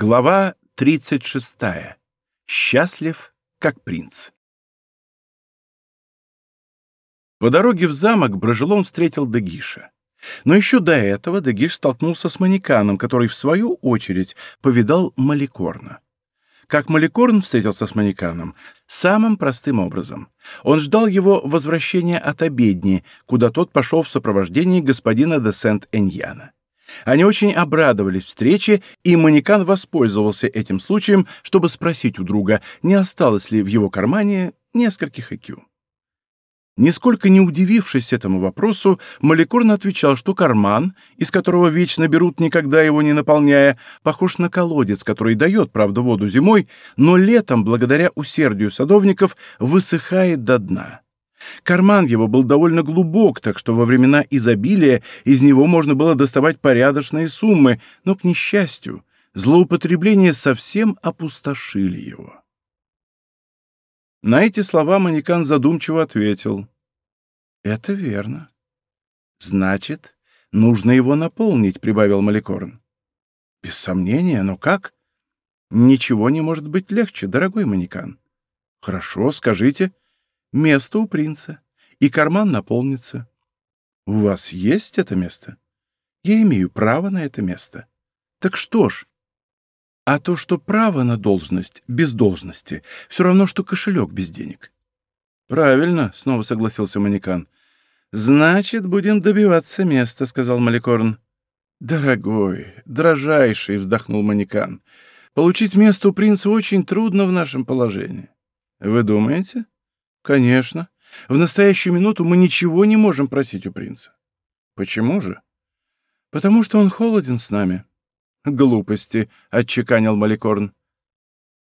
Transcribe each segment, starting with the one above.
Глава 36. Счастлив, как принц. По дороге в замок Брожелон встретил Дегиша. Но еще до этого Дегиш столкнулся с Манеканом, который, в свою очередь, повидал Маликорна. Как Маликорн встретился с Манеканом? Самым простым образом. Он ждал его возвращения от обедни, куда тот пошел в сопровождении господина де Сент-Эньяна. Они очень обрадовались встрече, и Манекан воспользовался этим случаем, чтобы спросить у друга, не осталось ли в его кармане нескольких IQ. Нисколько не удивившись этому вопросу, Маликорн отвечал, что карман, из которого вечно берут, никогда его не наполняя, похож на колодец, который дает, правда, воду зимой, но летом, благодаря усердию садовников, высыхает до дна. Карман его был довольно глубок, так что во времена изобилия из него можно было доставать порядочные суммы, но, к несчастью, злоупотребления совсем опустошили его. На эти слова Манекан задумчиво ответил. «Это верно. Значит, нужно его наполнить», — прибавил Маликорн. «Без сомнения, но как?» «Ничего не может быть легче, дорогой Манекан». «Хорошо, скажите». Место у принца, и карман наполнится. У вас есть это место? Я имею право на это место. Так что ж? А то, что право на должность без должности, все равно, что кошелек без денег. Правильно, снова согласился Манекан. Значит, будем добиваться места, сказал Маликорн. Дорогой, дрожайший, вздохнул Манекан. Получить место у принца очень трудно в нашем положении. Вы думаете? Конечно. В настоящую минуту мы ничего не можем просить у принца. Почему же? Потому что он холоден с нами. Глупости, — отчеканил Маликорн.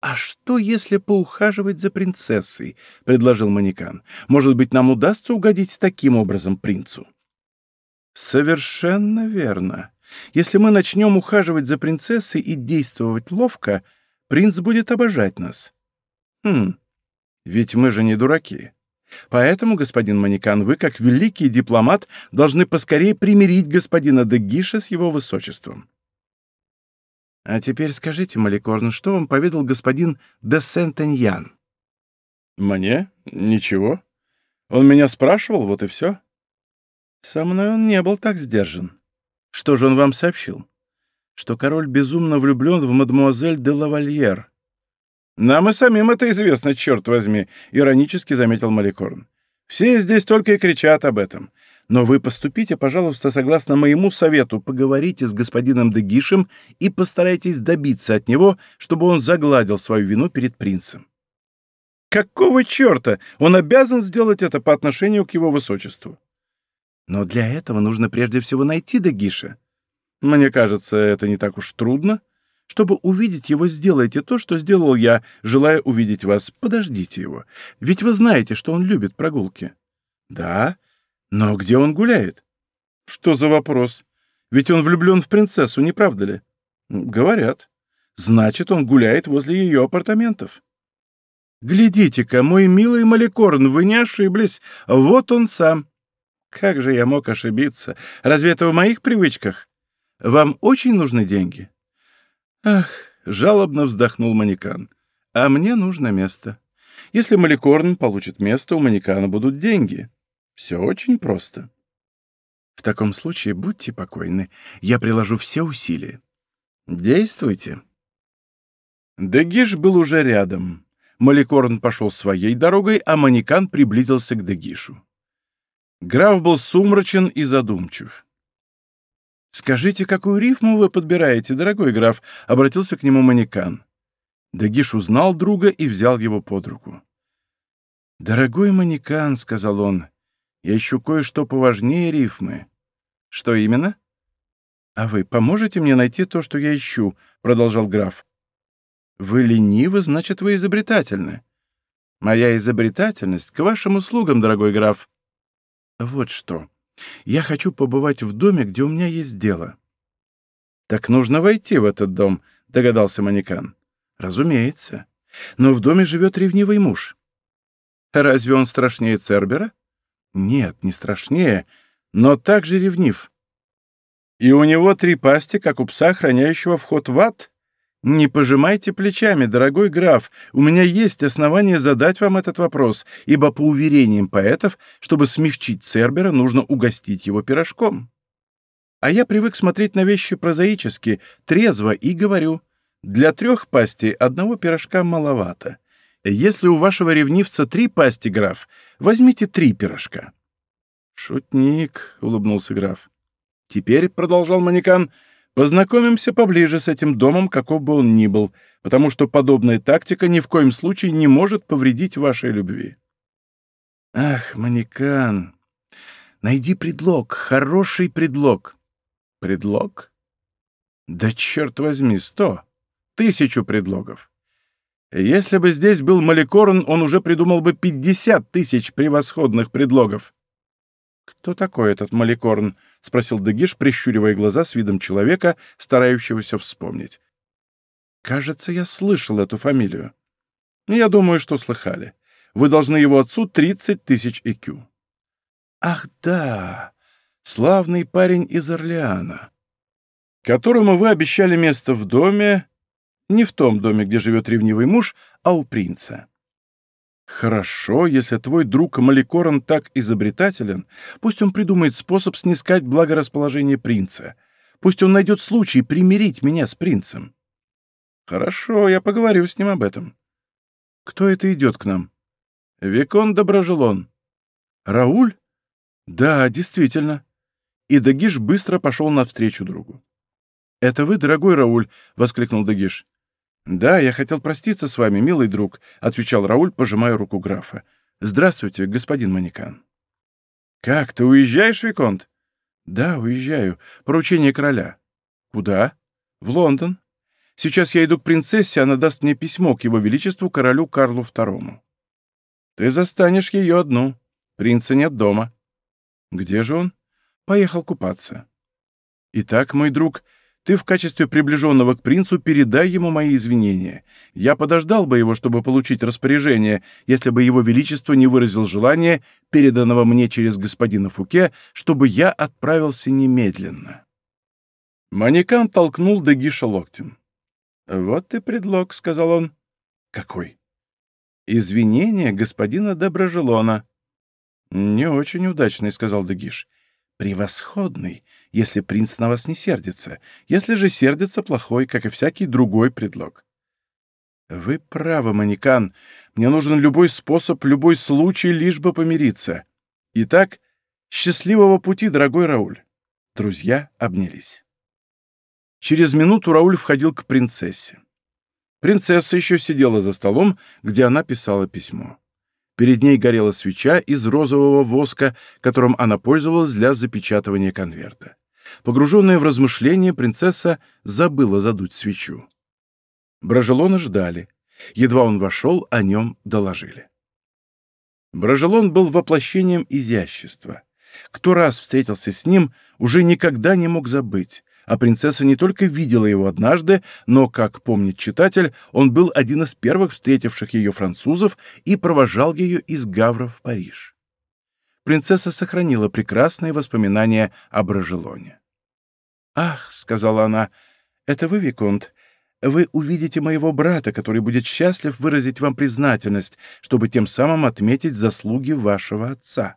«А что, если поухаживать за принцессой?» — предложил Манекан. «Может быть, нам удастся угодить таким образом принцу?» «Совершенно верно. Если мы начнем ухаживать за принцессой и действовать ловко, принц будет обожать нас». «Хм, ведь мы же не дураки. Поэтому, господин Манекан, вы, как великий дипломат, должны поскорее примирить господина Дегиша с его высочеством. А теперь скажите, Маликорн, что вам поведал господин де Сентеньян? Мне? Ничего. Он меня спрашивал, вот и все. Со мной он не был так сдержан. Что же он вам сообщил? Что король безумно влюблен в мадемуазель де лавальер. «Нам и самим это известно, черт возьми», — иронически заметил Маликорн. «Все здесь только и кричат об этом. Но вы поступите, пожалуйста, согласно моему совету, поговорите с господином Дегишем и постарайтесь добиться от него, чтобы он загладил свою вину перед принцем». «Какого черта? Он обязан сделать это по отношению к его высочеству». «Но для этого нужно прежде всего найти Дегиша. Мне кажется, это не так уж трудно», чтобы увидеть его, сделайте то, что сделал я, желая увидеть вас. Подождите его. Ведь вы знаете, что он любит прогулки. Да, но где он гуляет? Что за вопрос? Ведь он влюблен в принцессу, не правда ли? Говорят. Значит, он гуляет возле ее апартаментов. Глядите-ка, мой милый Маликорн, вы не ошиблись. Вот он сам. Как же я мог ошибиться? Разве это в моих привычках? Вам очень нужны деньги? «Ах!» — жалобно вздохнул Манекан. «А мне нужно место. Если Маликорн получит место, у Манекана будут деньги. Все очень просто». «В таком случае будьте покойны. Я приложу все усилия. Действуйте». Дегиш был уже рядом. Маликорн пошел своей дорогой, а Манекан приблизился к Дегишу. Граф был сумрачен и задумчив. «Скажите, какую рифму вы подбираете, дорогой граф?» — обратился к нему манекан. Дагиш узнал друга и взял его под руку. «Дорогой манекан», — сказал он, — «я ищу кое-что поважнее рифмы». «Что именно?» «А вы поможете мне найти то, что я ищу?» — продолжал граф. «Вы ленивы, значит, вы изобретательны». «Моя изобретательность к вашим услугам, дорогой граф». «Вот что. Я хочу побывать в доме, где у меня есть дело». «Так нужно войти в этот дом», — догадался Манекан. «Разумеется. Но в доме живет ревнивый муж». «Разве он страшнее Цербера?» «Нет, не страшнее, но также ревнив». «И у него три пасти, как у пса, охраняющего вход в ад?» «Не пожимайте плечами, дорогой граф, у меня есть основания задать вам этот вопрос, ибо по уверениям поэтов, чтобы смягчить Цербера, нужно угостить его пирожком. А я привык смотреть на вещи прозаически, трезво и говорю, для трех пастей одного пирожка маловато. Если у вашего ревнивца три пасти, граф, возьмите три пирожка». «Шутник», — улыбнулся граф. «Теперь», — продолжал манекан, — Познакомимся поближе с этим домом, каков бы он ни был, потому что подобная тактика ни в коем случае не может повредить вашей любви. Ах, манекан, найди предлог, хороший предлог. Предлог? Да черт возьми, сто, тысячу предлогов. Если бы здесь был Маликорн, он уже придумал бы пятьдесят тысяч превосходных предлогов. «Кто такой этот Маликорн?» — спросил Дегиш, прищуривая глаза с видом человека, старающегося вспомнить. «Кажется, я слышал эту фамилию. Я думаю, что слыхали. Вы должны его отцу 30 тысяч ЭКЮ». «Ах, да! Славный парень из Орлеана, которому вы обещали место в доме, не в том доме, где живет ревнивый муж, а у принца. Хорошо, если твой друг Маликорн так изобретателен, пусть он придумает способ снискать благорасположение принца. Пусть он найдет случай примирить меня с принцем. Хорошо, я поговорю с ним об этом. Кто это идет к нам? Викон Доброжелон. Рауль? Да, действительно. И Дагиш быстро пошел навстречу другу. «Это вы, дорогой Рауль?» — воскликнул Дагиш. «Да, я хотел проститься с вами, милый друг», — отвечал Рауль, пожимая руку графа. «Здравствуйте, господин Манекан». «Как, ты уезжаешь, Виконт?» «Да, уезжаю. Поручение короля». «Куда?» «В Лондон. Сейчас я иду к принцессе, она даст мне письмо к его величеству, королю Карлу II». «Ты застанешь ее одну. Принца нет дома». «Где же он?» «Поехал купаться». «Итак, мой друг, ты в качестве приближенного к принцу передай ему мои извинения. Я подождал бы его, чтобы получить распоряжение, если бы его величество не выразил желание, переданного мне через господина Фуке, чтобы я отправился немедленно». Манекан толкнул Дегиша локтем. «Вот и предлог», — сказал он. «Какой?» «Извинения господина Доброжелона». «Не очень удачный», — сказал Дегиш. «Превосходный, если принц на вас не сердится. Если же сердится, плохой, как и всякий другой предлог». «Вы правы, Манекан. Мне нужен любой способ, любой случай, лишь бы помириться. Итак, счастливого пути, дорогой Рауль». Друзья обнялись. Через минуту Рауль входил к принцессе. Принцесса еще сидела за столом, где она писала письмо. Перед ней горела свеча из розового воска, которым она пользовалась для запечатывания конверта. Погруженная в размышления, принцесса забыла задуть свечу. Брожелона ждали. Едва он вошел, о нем доложили. Брожелон был воплощением изящества. Кто раз встретился с ним, уже никогда не мог забыть а принцесса не только видела его однажды, но, как помнит читатель, он был один из первых встретивших ее французов и провожал ее из Гавра в Париж. Принцесса сохранила прекрасные воспоминания о Брожелоне. «Ах», — сказала она, — «это вы, Виконт, вы увидите моего брата, который будет счастлив выразить вам признательность, чтобы тем самым отметить заслуги вашего отца».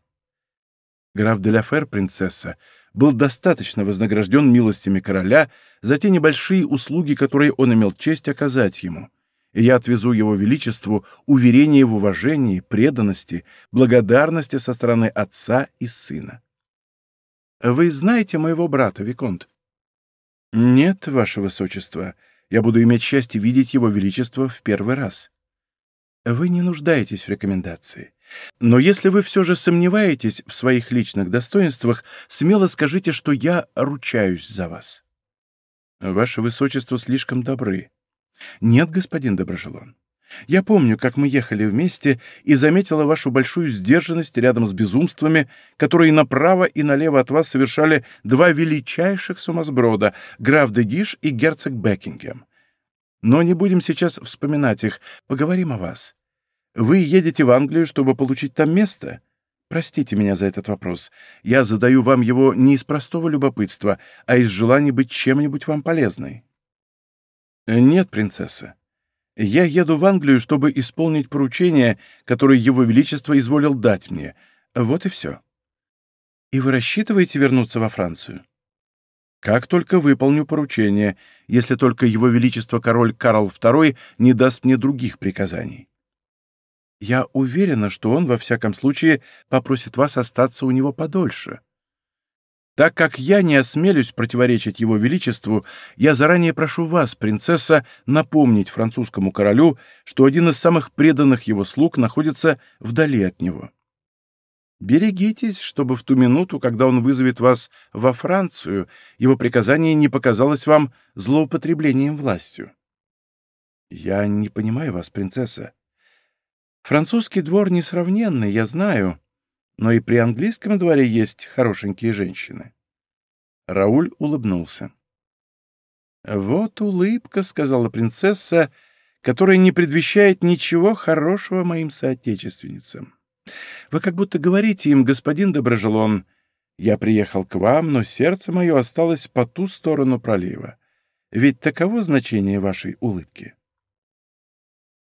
Граф де Ла принцесса, был достаточно вознагражден милостями короля за те небольшие услуги, которые он имел честь оказать ему, и я отвезу его величеству уверение в уважении, преданности, благодарности со стороны отца и сына. Вы знаете моего брата, Виконт? Нет, ваше высочество, я буду иметь счастье видеть его величество в первый раз. Вы не нуждаетесь в рекомендации. Но если вы все же сомневаетесь в своих личных достоинствах, смело скажите, что я ручаюсь за вас. Ваше Высочество слишком добры. Нет, господин Доброжелон. Я помню, как мы ехали вместе и заметила вашу большую сдержанность рядом с безумствами, которые направо и налево от вас совершали два величайших сумасброда — граф де Гиш и герцог Бекингем. Но не будем сейчас вспоминать их, поговорим о вас. Вы едете в Англию, чтобы получить там место? Простите меня за этот вопрос. Я задаю вам его не из простого любопытства, а из желания быть чем-нибудь вам полезной. «Нет, принцесса. Я еду в Англию, чтобы исполнить поручение, которое Его Величество изволил дать мне. Вот и все». «И вы рассчитываете вернуться во Францию?» «Как только выполню поручение, если только Его Величество король Карл II не даст мне других приказаний». «Я уверена, что он, во всяком случае, попросит вас остаться у него подольше». Так как я не осмелюсь противоречить его величеству, я заранее прошу вас, принцесса, напомнить французскому королю, что один из самых преданных его слуг находится вдали от него. Берегитесь, чтобы в ту минуту, когда он вызовет вас во Францию, его приказание не показалось вам злоупотреблением властью. Я не понимаю вас, принцесса. Французский двор несравненный, я знаю, но и при английском дворе есть хорошенькие женщины. Рауль улыбнулся. «Вот улыбка», — сказала принцесса, которая не предвещает ничего хорошего моим соотечественницам. «Вы как будто говорите им, господин Доброжелон, я приехал к вам, но сердце мое осталось по ту сторону пролива. Ведь таково значение вашей улыбки».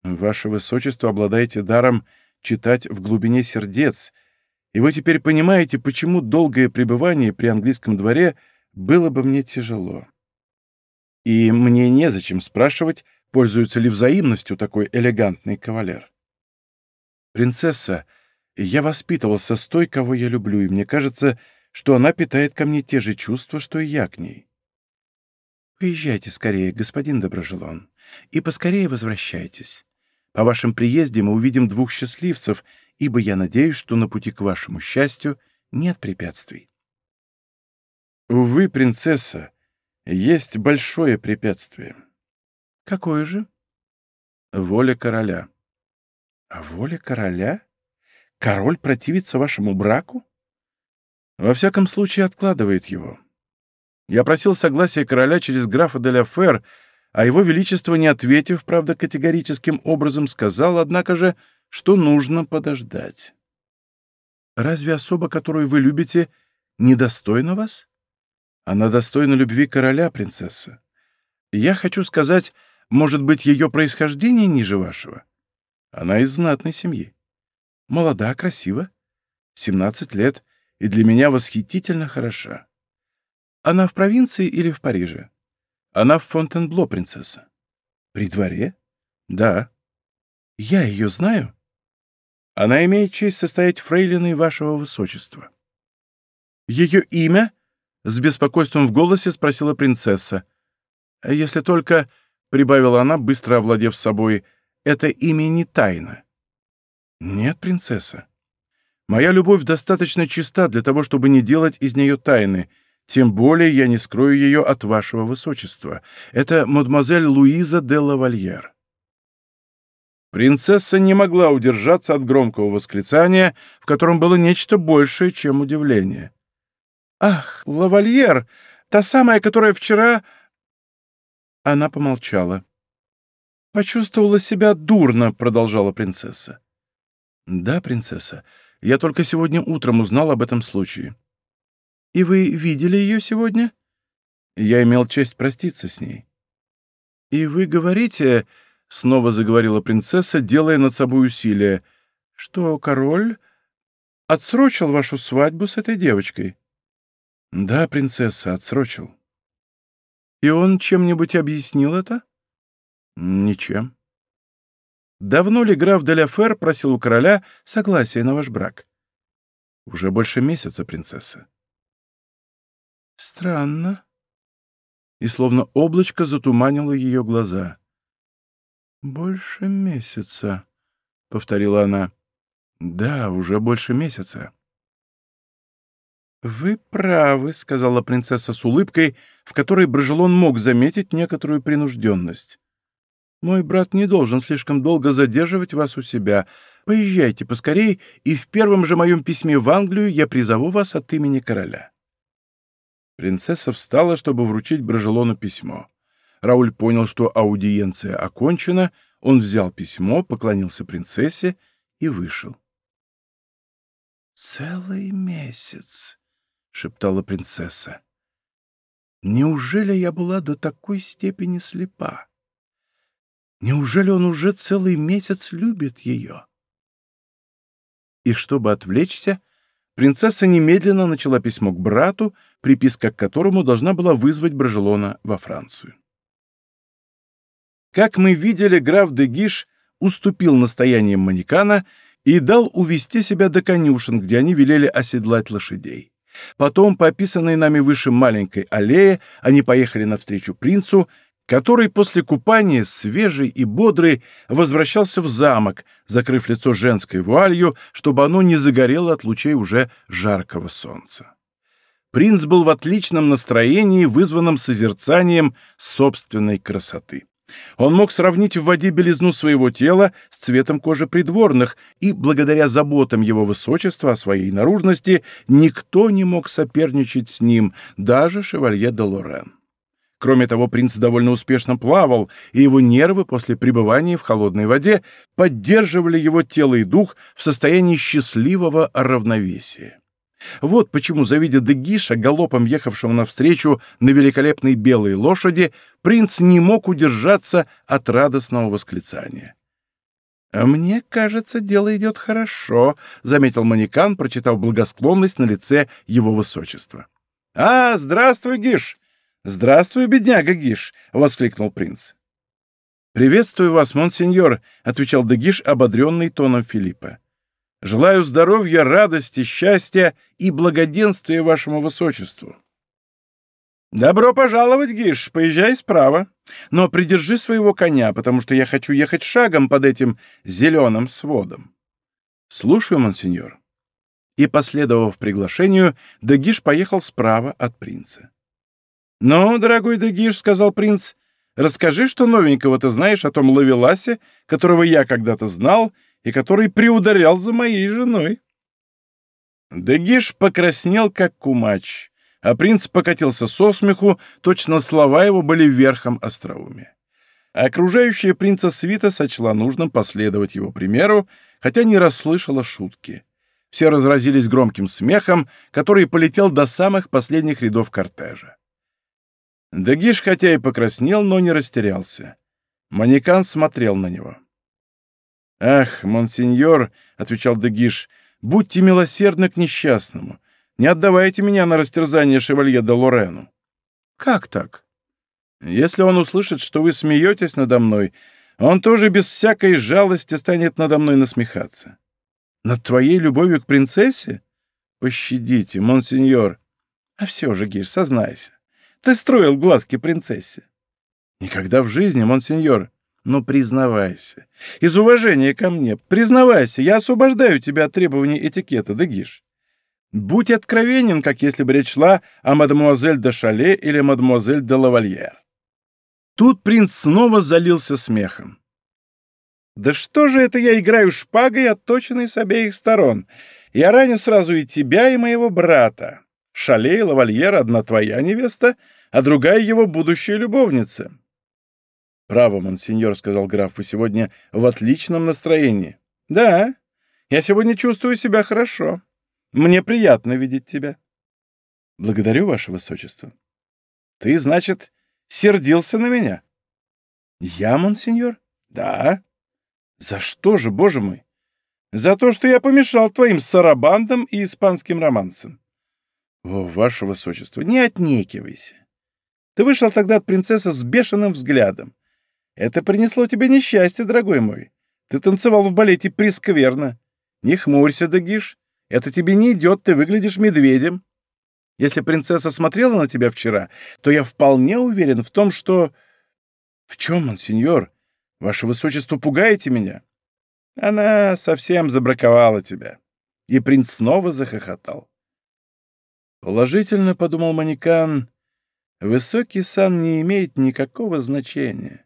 «Ваше высочество обладаете даром читать в глубине сердец», и вы теперь понимаете, почему долгое пребывание при английском дворе было бы мне тяжело. И мне незачем спрашивать, пользуется ли взаимностью такой элегантный кавалер. Принцесса, я воспитывался с той, кого я люблю, и мне кажется, что она питает ко мне те же чувства, что и я к ней. Поезжайте скорее, господин Доброжелон, и поскорее возвращайтесь. По вашем приезде мы увидим двух счастливцев, ибо я надеюсь, что на пути к вашему счастью нет препятствий. Увы, принцесса, есть большое препятствие. Какое же? Воля короля. А воля короля? Король противится вашему браку? Во всяком случае, откладывает его. Я просил согласия короля через графа де ля Фер, а его величество, не ответив, правда, категорическим образом, сказал, однако же, что нужно подождать. Разве особа, которую вы любите, недостойна вас? Она достойна любви короля, принцесса. Я хочу сказать, может быть, ее происхождение ниже вашего? Она из знатной семьи. Молода, красива, 17 лет, и для меня восхитительно хороша. Она в провинции или в Париже? Она в Фонтенбло, принцесса. При дворе? Да. Я ее знаю? Она имеет честь состоять фрейлиной вашего высочества. Ее имя? С беспокойством в голосе спросила принцесса. Если только, — прибавила она, быстро овладев собой, — это имя не тайна. Нет, принцесса. Моя любовь достаточно чиста для того, чтобы не делать из нее тайны, тем более я не скрою ее от вашего высочества. Это мадемуазель Луиза де лавальер. Принцесса не могла удержаться от громкого восклицания, в котором было нечто большее, чем удивление. «Ах, лавальер! Та самая, которая вчера...» Она помолчала. «Почувствовала себя дурно», — продолжала принцесса. «Да, принцесса, я только сегодня утром узнал об этом случае». «И вы видели ее сегодня?» «Я имел честь проститься с ней». «И вы говорите...» — снова заговорила принцесса, делая над собой усилие, — что король отсрочил вашу свадьбу с этой девочкой. — Да, принцесса, отсрочил. — И он чем-нибудь объяснил это? — Ничем. — Давно ли граф де Фер просил у короля согласия на ваш брак? — Уже больше месяца, принцесса. — Странно. И словно облачко затуманило ее глаза — «Больше месяца», — повторила она. «Да, уже больше месяца». «Вы правы», — сказала принцесса с улыбкой, в которой Брожелон мог заметить некоторую принужденность. «Мой брат не должен слишком долго задерживать вас у себя. Поезжайте поскорей, и в первом же моем письме в Англию я призову вас от имени короля». Принцесса встала, чтобы вручить Брожелону письмо. Рауль понял, что аудиенция окончена, он взял письмо, поклонился принцессе и вышел. «Целый месяц», — шептала принцесса. «Неужели я была до такой степени слепа?» Неужели он уже целый месяц любит ее? И чтобы отвлечься, принцесса немедленно начала письмо к брату, приписка к которому должна была вызвать Брожелона во Францию. Как мы видели, граф де Гиш уступил настояниям Манекана и дал увести себя до конюшен, где они велели оседлать лошадей. Потом, по описанной нами выше маленькой аллее, они поехали навстречу принцу, который после купания, свежий и бодрый, возвращался в замок, закрыв лицо женской вуалью, чтобы оно не загорело от лучей уже жаркого солнца. Принц был в отличном настроении, вызванном созерцанием собственной красоты. Он мог сравнить в воде белизну своего тела с цветом кожи придворных, и, благодаря заботам его высочества о своей наружности, никто не мог соперничать с ним, даже шевалье де Лорен. Кроме того, принц довольно успешно плавал, и его нервы после пребывания в холодной воде поддерживали его тело и дух в состоянии счастливого равновесия. Вот почему, завидя Дегиша, галопом ехавшего навстречу на великолепной белой лошади, принц не мог удержаться от радостного восклицания. «А «Мне кажется, дело идет хорошо», — заметил манекан, прочитав благосклонность на лице его высочества. «А, здравствуй, Гиш! Здравствуй, бедняга Гиш!» — воскликнул принц. «Приветствую вас, монсеньор», — отвечал Дегиш, ободренный тоном Филиппа. Желаю здоровья, радости, счастья и благоденствия вашему высочеству. Добро пожаловать, Гиш, поезжай справа. Но придержи своего коня, потому что я хочу ехать шагом под этим зеленым сводом. Слушаю, монсеньор. И, последовав приглашению, Дагиш поехал справа от принца. «Ну, дорогой Дагиш, — сказал принц, — расскажи, что новенького ты знаешь о том Лавеласе, которого я когда-то знал, — и который приударял за моей женой. Дегиш покраснел, как кумач, а принц покатился со смеху, точно слова его были верхом остроумия. Окружающая принца свита сочла нужным последовать его примеру, хотя не расслышала шутки. Все разразились громким смехом, который полетел до самых последних рядов кортежа. Дагиш хотя и покраснел, но не растерялся. Манекан смотрел на него. «Ах, монсеньор», — отвечал Дегиш, — «будьте милосердны к несчастному. Не отдавайте меня на растерзание шевалье де Лорену». «Как так?» «Если он услышит, что вы смеетесь надо мной, он тоже без всякой жалости станет надо мной насмехаться». «Над твоей любовью к принцессе? Пощадите, монсеньор». «А все же, Гиш, сознайся, ты строил глазки принцессе». «Никогда в жизни, монсеньор». Но признавайся. Из уважения ко мне, признавайся, я освобождаю тебя от требований этикета, Дегиш. Будь откровенен, как если бы речь шла о мадемуазель де Шале или мадемуазель де Лавальер. Тут принц снова залился смехом. «Да что же это я играю шпагой, отточенной с обеих сторон? Я раню сразу и тебя, и моего брата. Шале и Лавальер — одна твоя невеста, а другая его будущая любовница. «Право, монсеньор», — сказал граф, — «вы сегодня в отличном настроении». «Да, я сегодня чувствую себя хорошо. Мне приятно видеть тебя». «Благодарю, ваше высочество». «Ты, значит, сердился на меня?» «Я, монсеньор?» «Да». «За что же, боже мой?» «За то, что я помешал твоим сарабандам и испанским романсам». «О, ваше высочество, не отнекивайся. Ты вышел тогда от принцессы с бешеным взглядом. Это принесло тебе несчастье, дорогой мой. Ты танцевал в балете прескверно. Не хмурься, Дагиш. Это тебе не идет, ты выглядишь медведем. Если принцесса смотрела на тебя вчера, то я вполне уверен в том, что... В чем он, сеньор? Ваше высочество, пугаете меня? Она совсем забраковала тебя. И принц снова захохотал. Положительно, — подумал Манекан, — высокий сан не имеет никакого значения.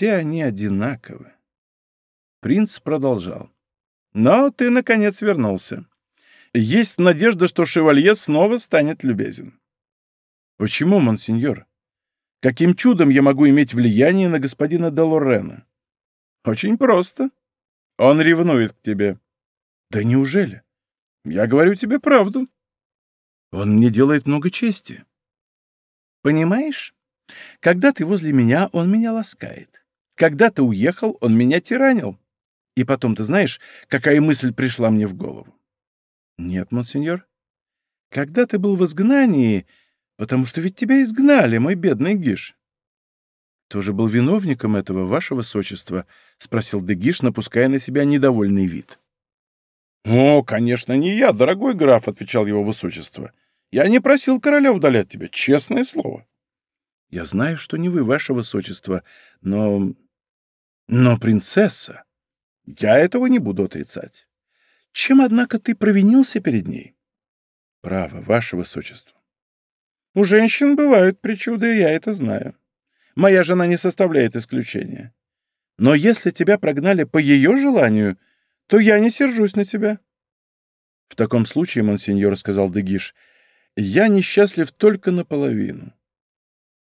Все они одинаковы. Принц продолжал. Но ты, наконец, вернулся. Есть надежда, что шевалье снова станет любезен. Почему, монсеньор? Каким чудом я могу иметь влияние на господина Делорена? Очень просто. Он ревнует к тебе. Да неужели? Я говорю тебе правду. Он мне делает много чести. Понимаешь? Когда ты возле меня, он меня ласкает. Когда ты уехал, он меня тиранил. И потом, ты знаешь, какая мысль пришла мне в голову? Нет, монсеньор. Когда ты был в изгнании, потому что ведь тебя изгнали, мой бедный Гиш. Кто же был виновником этого, ваше высочество? — спросил Дегиш, напуская на себя недовольный вид. «О, конечно, не я, дорогой граф», — отвечал его высочество. «Я не просил короля удалять тебя, честное слово». «Я знаю, что не вы, ваше высочество, но... но принцесса...» «Я этого не буду отрицать. Чем, однако, ты провинился перед ней?» «Право, ваше высочество». «У женщин бывают причуды, я это знаю. Моя жена не составляет исключения. Но если тебя прогнали по ее желанию, то я не сержусь на тебя». «В таком случае, монсеньор, — сказал Дегиш, — я несчастлив только наполовину».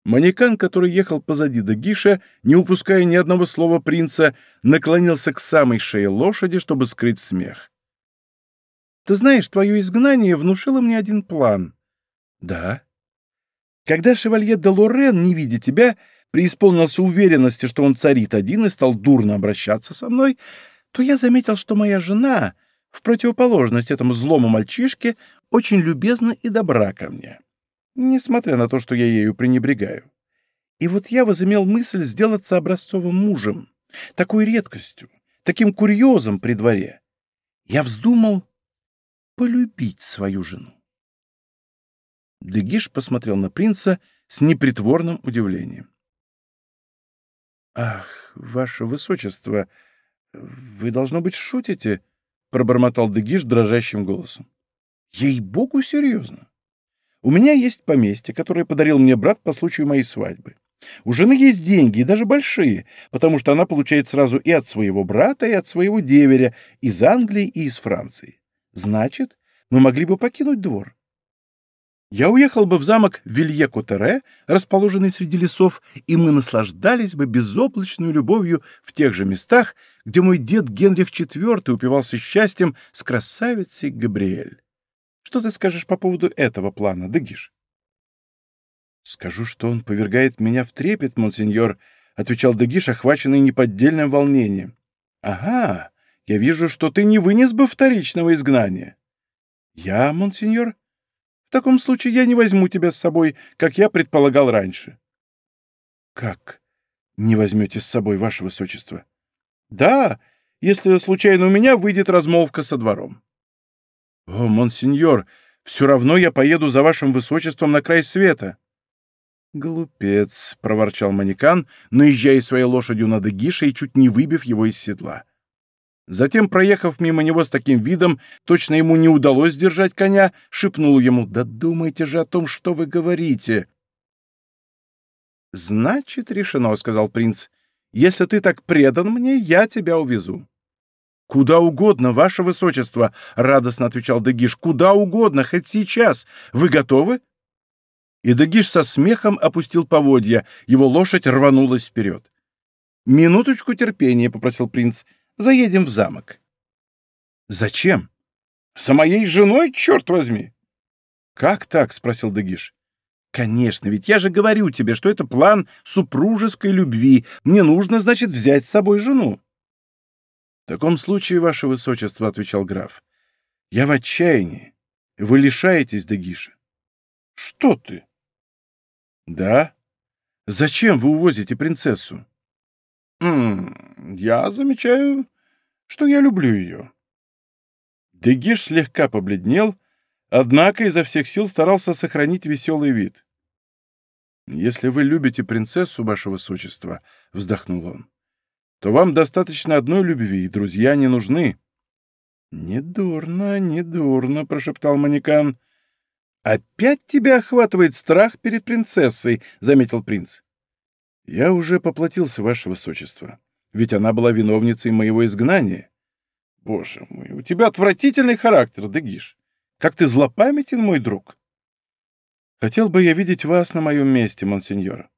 Манекан, который ехал позади Дегиша, не упуская ни одного слова принца, наклонился к самой шее лошади, чтобы скрыть смех. «Ты знаешь, твое изгнание внушило мне один план». «Да». «Когда шевалье де Лорен, не видя тебя, преисполнился уверенности, что он царит один и стал дурно обращаться со мной, то я заметил, что моя жена, в противоположность этому злому мальчишке, очень любезна и добра ко мне, несмотря на то, что я ею пренебрегаю. И вот я возымел мысль сделаться образцовым мужем, такой редкостью, таким курьезом при дворе. Я вздумал полюбить свою жену. Дегиш посмотрел на принца с непритворным удивлением. «Ах, ваше высочество!» «Вы, должно быть, шутите?» — пробормотал Дегиш дрожащим голосом. «Ей-богу, серьезно. У меня есть поместье, которое подарил мне брат по случаю моей свадьбы. У жены есть деньги, и даже большие, потому что она получает сразу и от своего брата, и от своего деверя, из Англии и из Франции. Значит, мы могли бы покинуть двор я уехал бы в замок Вилье-Котере, расположенный среди лесов, и мы наслаждались бы безоблачной любовью в тех же местах, где мой дед Генрих IV упивался счастьем с красавицей Габриэль. Что ты скажешь по поводу этого плана, Дегиш? «Скажу, что он повергает меня в трепет, монсеньор», — отвечал Дегиш, охваченный неподдельным волнением. «Ага, я вижу, что ты не вынес бы вторичного изгнания». «Я, монсеньор?» В таком случае я не возьму тебя с собой, как я предполагал раньше». «Как? Не возьмете с собой, ваше высочество?» «Да, если случайно у меня выйдет размолвка со двором». «О, монсеньор, все равно я поеду за вашим высочеством на край света». «Глупец», — проворчал манекан, наезжая своей лошадью на Дегиша и чуть не выбив его из седла. Затем, проехав мимо него с таким видом, точно ему не удалось держать коня, шепнул ему «Да думайте же о том, что вы говорите!» «Значит, решено», — сказал принц. «Если ты так предан мне, я тебя увезу». «Куда угодно, ваше высочество», — радостно отвечал Дегиш. «Куда угодно, хоть сейчас. Вы готовы?» И Дегиш со смехом опустил поводья. Его лошадь рванулась вперед. «Минуточку терпения», — попросил принц. Заедем в замок». «Зачем?» «За моей женой, черт возьми!» «Как так?» — спросил Дагиш. «Конечно, ведь я же говорю тебе, что это план супружеской любви. Мне нужно, значит, взять с собой жену». «В таком случае, ваше высочество», — отвечал граф, — «я в отчаянии. Вы лишаетесь Дагиша». «Что ты?» «Да? Зачем вы увозите принцессу?» «М я замечаю, что я люблю ее». Дегиш слегка побледнел, однако изо всех сил старался сохранить веселый вид. «Если вы любите принцессу, ваше высочество», — вздохнул он, — «то вам достаточно одной любви, и друзья не нужны». «Недурно, недурно», — прошептал манекан. «Опять тебя охватывает страх перед принцессой», — заметил принц. «Я уже поплатился, ваше высочество, ведь она была виновницей моего изгнания». «Боже мой, у тебя отвратительный характер, Дегиш. Как ты злопамятен, мой друг!» «Хотел бы я видеть вас на моем месте, монсеньор».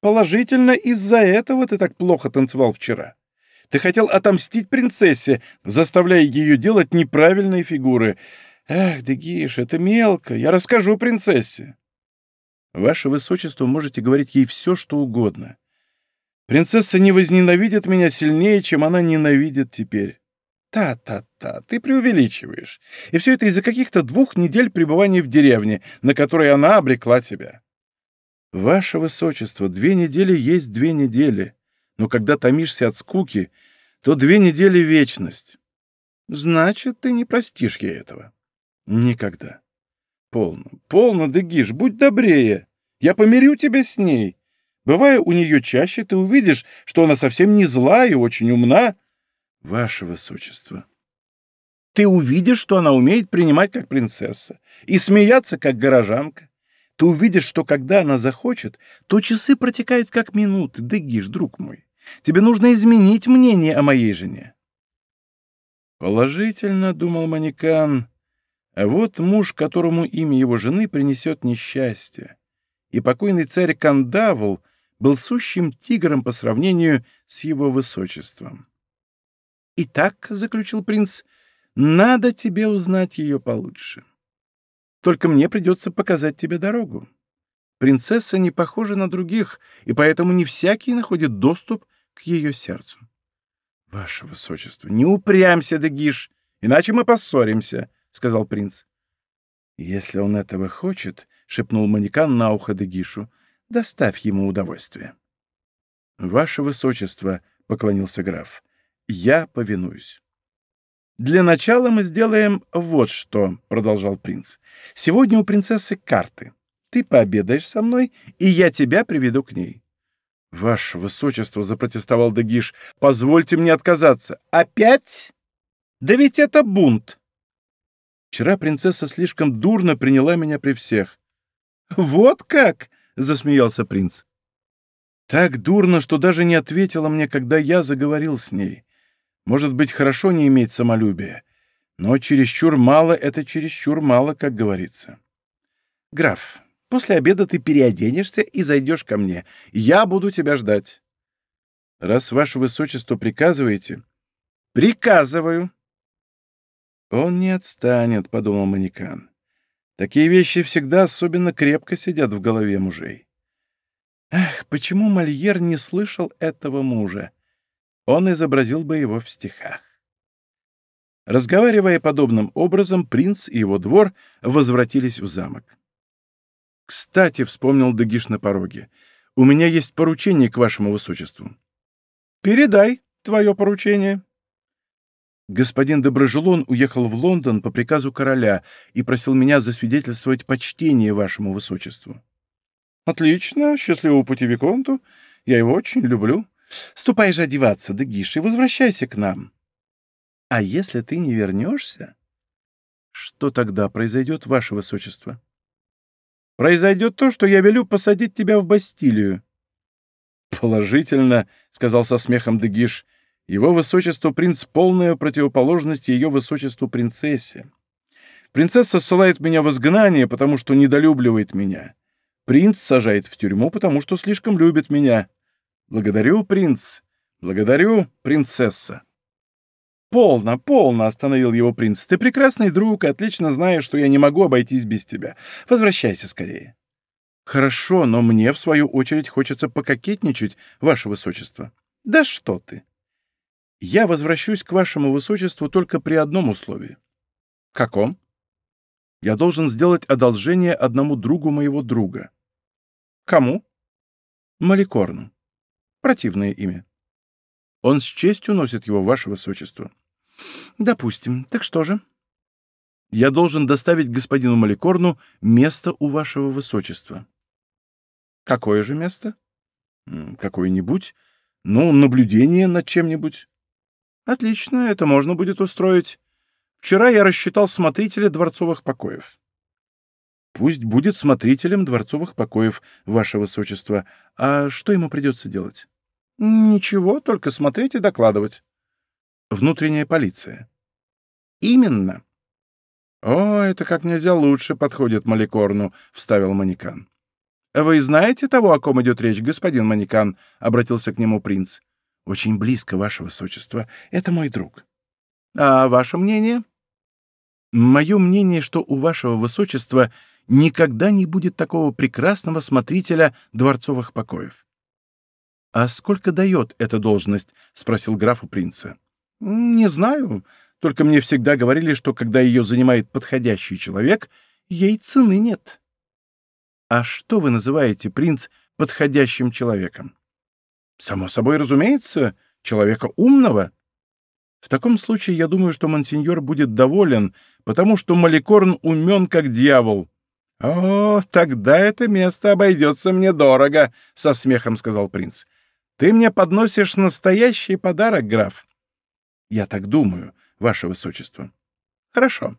«Положительно из-за этого ты так плохо танцевал вчера. Ты хотел отомстить принцессе, заставляя ее делать неправильные фигуры. Эх, Дегиш, это мелко, я расскажу принцессе». Ваше Высочество можете говорить ей все, что угодно. Принцесса не возненавидит меня сильнее, чем она ненавидит теперь. Та-та-та, ты преувеличиваешь. И все это из-за каких-то двух недель пребывания в деревне, на которой она обрекла тебя. Ваше Высочество, две недели есть две недели, но когда томишься от скуки, то две недели — вечность. Значит, ты не простишь ей этого. Никогда. Полно, полно, Дегиш, будь добрее. Я помирю тебя с ней. Бывая у нее чаще, ты увидишь, что она совсем не зла и очень умна. Ваше Высочество. Ты увидишь, что она умеет принимать как принцесса и смеяться как горожанка. Ты увидишь, что когда она захочет, то часы протекают как минуты. Дегиш, друг мой, тебе нужно изменить мнение о моей жене. Положительно, — думал Манекан, — а вот муж, которому имя его жены принесет несчастье. И покойный царь Кандавл был сущим тигром по сравнению с его высочеством. «Итак», — заключил принц, — «надо тебе узнать ее получше. Только мне придется показать тебе дорогу. Принцесса не похожа на других, и поэтому не всякий находит доступ к ее сердцу». «Ваше высочество, не упрямься, Дегиш, иначе мы поссоримся», — сказал принц. «Если он этого хочет», — шепнул манекан на ухо Дегишу, — «доставь ему удовольствие». «Ваше высочество», — поклонился граф, я повинуюсь. «Для начала мы сделаем вот что», — продолжал принц. «Сегодня у принцессы карты. Ты пообедаешь со мной, и я тебя приведу к ней». «Ваше высочество», — запротестовал Дагиш, — «позвольте мне отказаться». «Опять? Да ведь это бунт!» Вчера принцесса слишком дурно приняла меня при всех. «Вот как!» — засмеялся принц. «Так дурно, что даже не ответила мне, когда я заговорил с ней. Может быть, хорошо не иметь самолюбия, но чересчур мало — это чересчур мало, как говорится. Граф, после обеда ты переоденешься и зайдешь ко мне. Я буду тебя ждать. Раз ваше высочество приказываете... Приказываю. Он не отстанет, — подумал манекан. Такие вещи всегда особенно крепко сидят в голове мужей. Ах, почему Мольер не слышал этого мужа? Он изобразил бы его в стихах. Разговаривая подобным образом, принц и его двор возвратились в замок. «Кстати», — вспомнил Дагиш на пороге, — «у меня есть поручение к вашему высочеству». «Передай твое поручение». Господин Доброжелон уехал в Лондон по приказу короля и просил меня засвидетельствовать почтение вашему высочеству. «Отлично, счастливого пути Виконту. Я его очень люблю. Ступай же одеваться, Дагиш, и возвращайся к нам. А если ты не вернешься, что тогда произойдет, ваше высочество? Произойдет то, что я велю посадить тебя в Бастилию. Положительно, — сказал со смехом Дагиш, — его высочество принц — полная противоположность ее высочеству принцессе. Принцесса ссылает меня в изгнание, потому что недолюбливает меня. Принц сажает в тюрьму, потому что слишком любит меня. «Благодарю, принц! Благодарю, принцесса!» «Полно, полно!» — остановил его принц. «Ты прекрасный друг отлично знаешь, что я не могу обойтись без тебя. Возвращайся скорее». «Хорошо, но мне, в свою очередь, хочется пококетничать, ваше высочество». «Да что ты!» «Я возвращусь к вашему высочеству только при одном условии». «Каком?» «Я должен сделать одолжение одному другу моего друга». «Кому?» «Маликорну». Противное имя. Он с честью носит его, ваше высочество. Допустим. Так что же? Я должен доставить господину Маликорну место у вашего высочества. Какое же место? Какое-нибудь. Ну, наблюдение над чем-нибудь. Отлично, это можно будет устроить. Вчера я рассчитал смотрителя дворцовых покоев. Пусть будет смотрителем дворцовых покоев, ваше высочество. А что ему придется делать? Ничего, только смотреть и докладывать. Внутренняя полиция. Именно. О, это как нельзя лучше подходит Маликорну, вставил Манекан. Вы знаете того, о ком идет речь, господин Манекан? Обратился к нему принц. Очень близко, ваше высочество. Это мой друг. А ваше мнение? Мое мнение, что у вашего высочества никогда не будет такого прекрасного смотрителя дворцовых покоев. «А сколько дает эта должность?» — спросил граф у принца. «Не знаю. Только мне всегда говорили, что когда ее занимает подходящий человек, ей цены нет». «А что вы называете, принц, подходящим человеком?» «Само собой разумеется, человека умного». «В таком случае я думаю, что монсеньор будет доволен, потому что Маликорн умен как дьявол». «О, тогда это место обойдется мне дорого», — со смехом сказал принц. «Ты мне подносишь настоящий подарок, граф». «Я так думаю, ваше высочество». «Хорошо.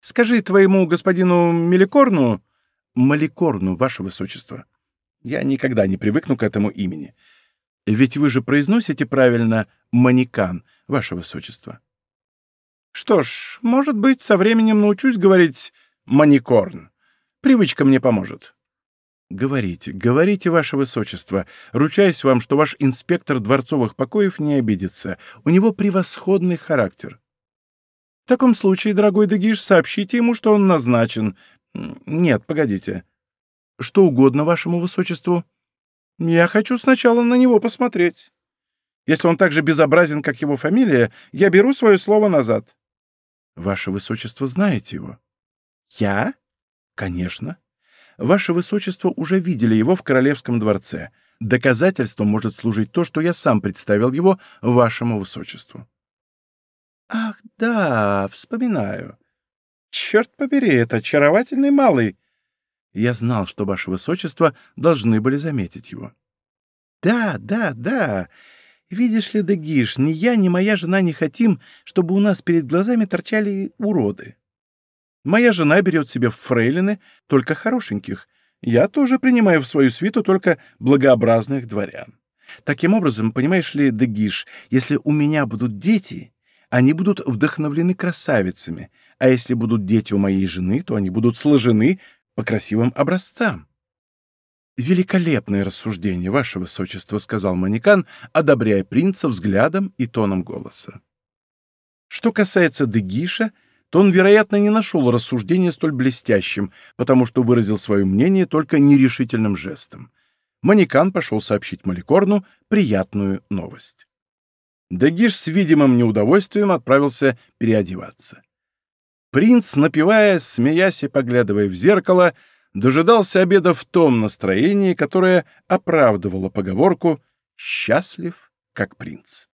Скажи твоему господину Меликорну...» «Маликорну, ваше высочество». Я никогда не привыкну к этому имени. Ведь вы же произносите правильно «манекан», ваше высочество. Что ж, может быть, со временем научусь говорить «маникорн». Привычка мне поможет. Говорите, говорите, ваше высочество. Ручаюсь вам, что ваш инспектор дворцовых покоев не обидится. У него превосходный характер. В таком случае, дорогой Дегиш, сообщите ему, что он назначен. Нет, погодите. Что угодно вашему высочеству. Я хочу сначала на него посмотреть. Если он так же безобразен, как его фамилия, я беру свое слово назад. Ваше высочество знаете его? Я? Конечно. Ваше высочество уже видели его в королевском дворце. Доказательством может служить то, что я сам представил его вашему высочеству. Ах, да, вспоминаю. Черт побери, это очаровательный малый. Я знал, что ваше высочество должны были заметить его. Да, да, да. Видишь ли, Дагиш, ни я, ни моя жена не хотим, чтобы у нас перед глазами торчали уроды. Моя жена берет себе фрейлины только хорошеньких. Я тоже принимаю в свою свиту только благообразных дворян. Таким образом, понимаешь ли, Дагиш, если у меня будут дети, они будут вдохновлены красавицами, а если будут дети у моей жены, то они будут сложены по красивым образцам. «Великолепное рассуждение, ваше высочество», — сказал Манекан, одобряя принца взглядом и тоном голоса. Что касается Дегиша, то он, вероятно, не нашел рассуждения столь блестящим, потому что выразил свое мнение только нерешительным жестом. Манекан пошел сообщить Маликорну приятную новость. Дегиш с видимым неудовольствием отправился переодеваться. Принц, напивая, смеясь и поглядывая в зеркало, дожидался обеда в том настроении, которое оправдывало поговорку «счастлив, как принц».